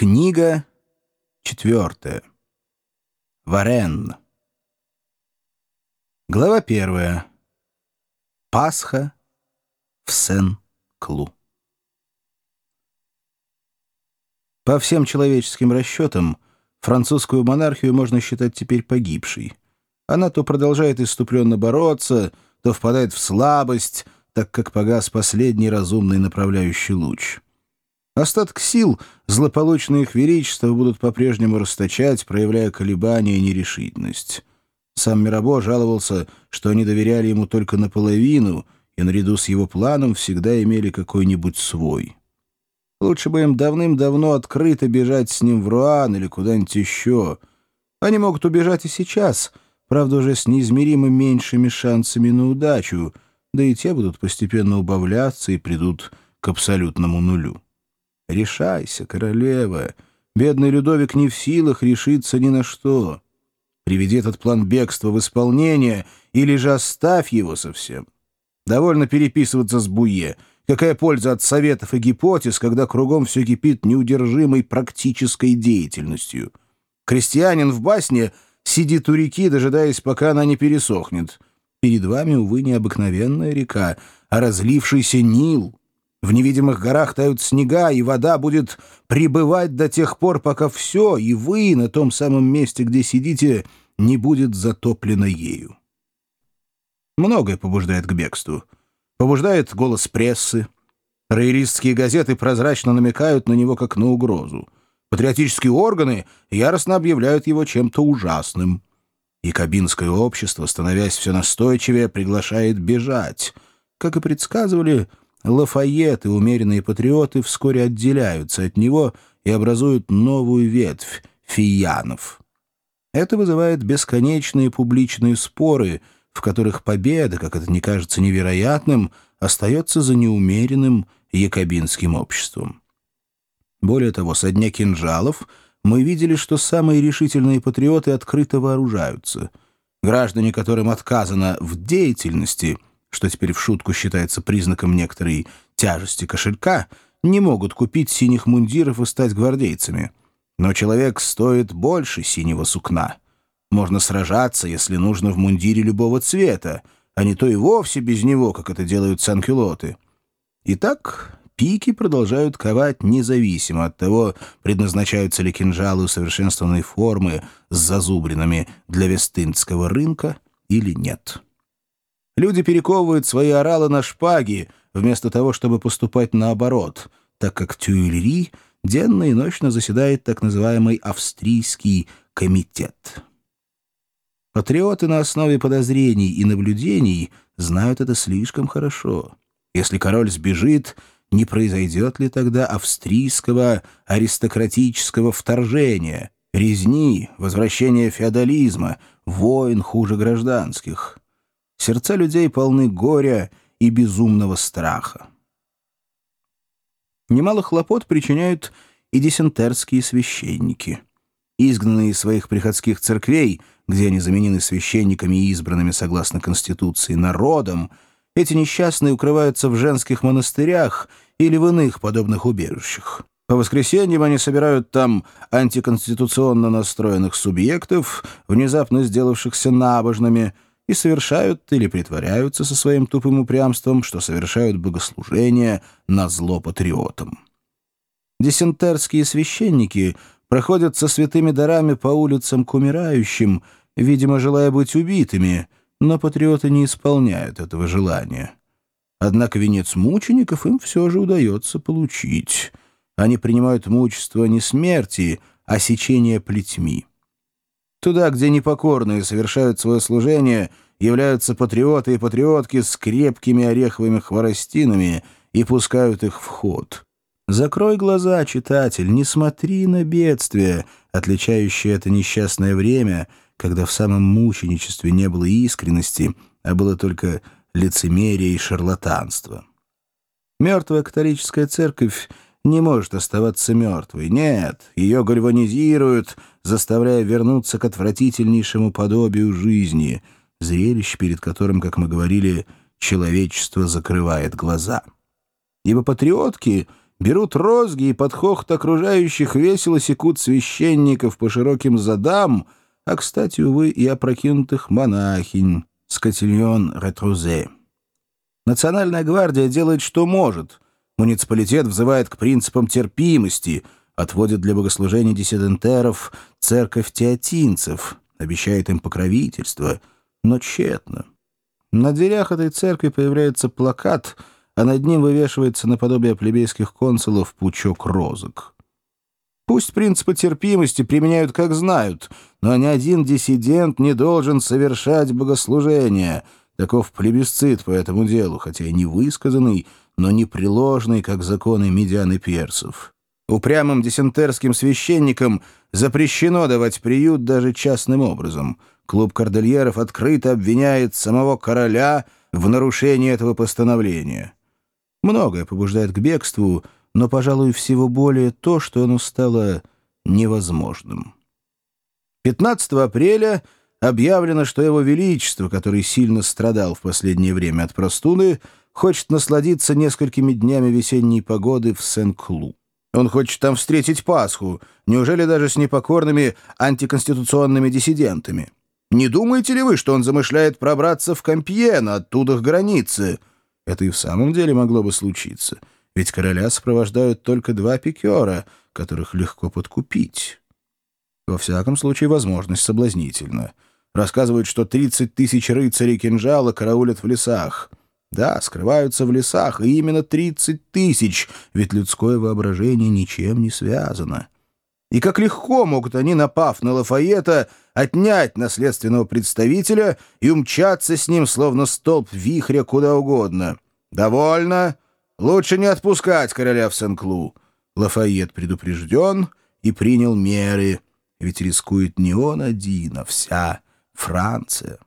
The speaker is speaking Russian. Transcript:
Книга четвертая. Варен. Глава первая. Пасха в Сен-Клу. По всем человеческим расчетам, французскую монархию можно считать теперь погибшей. Она то продолжает иступленно бороться, то впадает в слабость, так как погас последний разумный направляющий луч — Остаток сил злополучные их величества будут по-прежнему расточать, проявляя колебания и нерешительность. Сам Мирабо жаловался, что они доверяли ему только наполовину и наряду с его планом всегда имели какой-нибудь свой. Лучше бы им давным-давно открыто бежать с ним в Руан или куда-нибудь еще. Они могут убежать и сейчас, правда, уже с неизмеримо меньшими шансами на удачу, да и те будут постепенно убавляться и придут к абсолютному нулю. Решайся, королева. Бедный Людовик не в силах решиться ни на что. Приведи этот план бегства в исполнение или же оставь его совсем. Довольно переписываться с Буе. Какая польза от советов и гипотез, когда кругом все кипит неудержимой практической деятельностью? Крестьянин в басне сидит у реки, дожидаясь, пока она не пересохнет. Перед вами, увы, необыкновенная река, а разлившийся Нил — в невидимых горах тают снега, и вода будет пребывать до тех пор, пока все, и вы на том самом месте, где сидите, не будет затоплено ею. Многое побуждает к бегству. Побуждает голос прессы. Роялистские газеты прозрачно намекают на него как на угрозу. Патриотические органы яростно объявляют его чем-то ужасным. И кабинское общество, становясь все настойчивее, приглашает бежать. Как и предсказывали, Лафайет и умеренные патриоты вскоре отделяются от него и образуют новую ветвь — фиянов. Это вызывает бесконечные публичные споры, в которых победа, как это не кажется невероятным, остается за неумеренным якобинским обществом. Более того, со дня кинжалов мы видели, что самые решительные патриоты открыто вооружаются. Граждане, которым отказано в деятельности — что теперь в шутку считается признаком некоторой тяжести кошелька, не могут купить синих мундиров и стать гвардейцами. Но человек стоит больше синего сукна. Можно сражаться, если нужно, в мундире любого цвета, а не то и вовсе без него, как это делают санкюлоты. Итак, пики продолжают ковать независимо от того, предназначаются ли кинжалы усовершенствованной формы с зазубринами для вестынского рынка или нет. Люди перековывают свои оралы на шпаги, вместо того, чтобы поступать наоборот, так как Тюильри денно и ночно заседает так называемый австрийский комитет. Патриоты на основе подозрений и наблюдений знают это слишком хорошо. Если король сбежит, не произойдет ли тогда австрийского аристократического вторжения, резни, возвращения феодализма, войн хуже гражданских? Сердца людей полны горя и безумного страха. Немало хлопот причиняют и десентерские священники. Изгнанные из своих приходских церквей, где они заменены священниками и избранными согласно Конституции народом, эти несчастные укрываются в женских монастырях или в иных подобных убежищах. По воскресеньям они собирают там антиконституционно настроенных субъектов, внезапно сделавшихся набожными, и совершают или притворяются со своим тупым упрямством, что совершают богослужение на зло патриотам. Десентерские священники проходят со святыми дарами по улицам к умирающим, видимо, желая быть убитыми, но патриоты не исполняют этого желания. Однако венец мучеников им все же удается получить. Они принимают мучество не смерти, а сечения плетьми. Туда, где непокорные совершают свое служение, являются патриоты и патриотки с крепкими ореховыми хворостинами и пускают их в ход. Закрой глаза, читатель, не смотри на бедствие, отличающее это несчастное время, когда в самом мученичестве не было искренности, а было только лицемерие и шарлатанство. Мертвая католическая церковь не может оставаться мертвой. Нет, ее гальванизируют, заставляя вернуться к отвратительнейшему подобию жизни, зрелище, перед которым, как мы говорили, человечество закрывает глаза. Ибо патриотки берут розги и под хохот окружающих весело секут священников по широким задам, а, кстати, увы, и опрокинутых монахинь, скотильон ретрузе. Национальная гвардия делает, что может. Муниципалитет взывает к принципам терпимости, отводит для богослужений диссидентеров церковь теотинцев, обещает им покровительство, но тщетно. На дверях этой церкви появляется плакат, а над ним вывешивается наподобие плебейских консулов пучок розок. Пусть принципы терпимости применяют как знают, но ни один диссидент не должен совершать богослужение. Таков плебисцит по этому делу, хотя и не высказанный, но непреложный, как законы медиан и персов. Упрямым десентерским священникам запрещено давать приют даже частным образом — Клуб кордельеров открыто обвиняет самого короля в нарушении этого постановления. Многое побуждает к бегству, но, пожалуй, всего более то, что оно стало невозможным. 15 апреля объявлено, что его величество, который сильно страдал в последнее время от простуды, хочет насладиться несколькими днями весенней погоды в Сен-Клу. Он хочет там встретить Пасху, неужели даже с непокорными антиконституционными диссидентами? Не думаете ли вы, что он замышляет пробраться в Компьен, оттуда к границе? Это и в самом деле могло бы случиться, ведь короля сопровождают только два пикера, которых легко подкупить. Во всяком случае, возможность соблазнительна. Рассказывают, что 30 тысяч рыцарей кинжала караулят в лесах. Да, скрываются в лесах, и именно 30 тысяч, ведь людское воображение ничем не связано. И как легко могут они, напав на Лафайета, отнять наследственного представителя и умчаться с ним, словно столб вихря, куда угодно. «Довольно. Лучше не отпускать короля в Сен-Клу». Лафайет предупрежден и принял меры, ведь рискует не он один, а вся Франция.